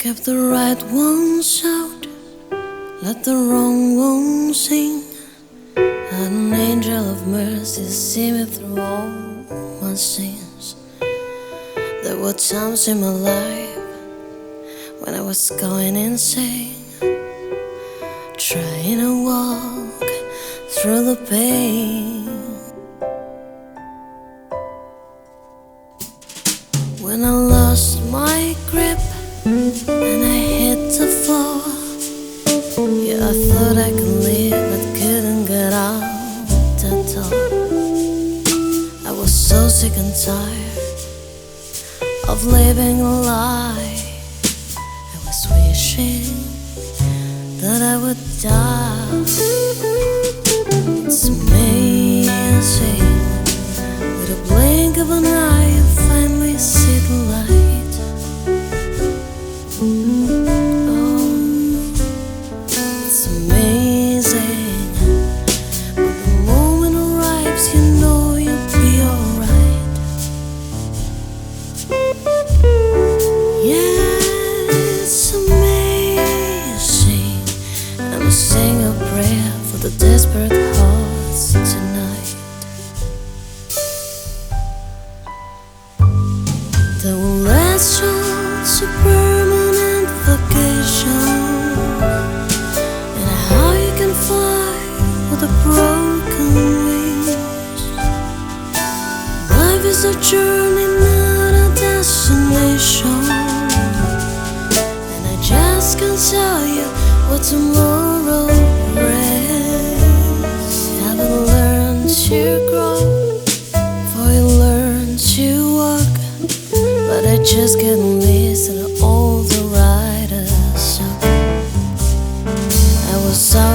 Keep the right ones out, let the wrong ones in. An angel of mercy see me through all my sins. There were times in my life when I was going insane, trying to walk through the pain. When I lost my grip and I hit the floor, yeah, I thought I could sick and tired of living a lie. I was wishing that I would die. It's amazing. Sing a prayer for the desperate hearts tonight. Last on to permanent vacation. And how you can fly with a broken wings. Life is a journey, not a destination. And I just can't tell you what tomorrow just can't listen to all the riders. I was out